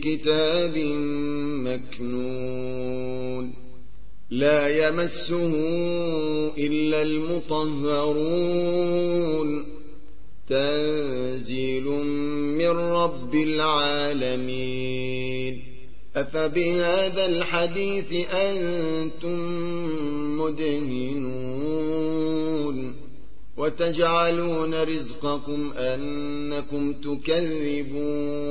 كتاب مكنون لا يمسه إلا المطهرون تنزيل من رب العالمين أفبهذا الحديث أنتم مدهنون وتجعلون رزقكم أنكم تكذبون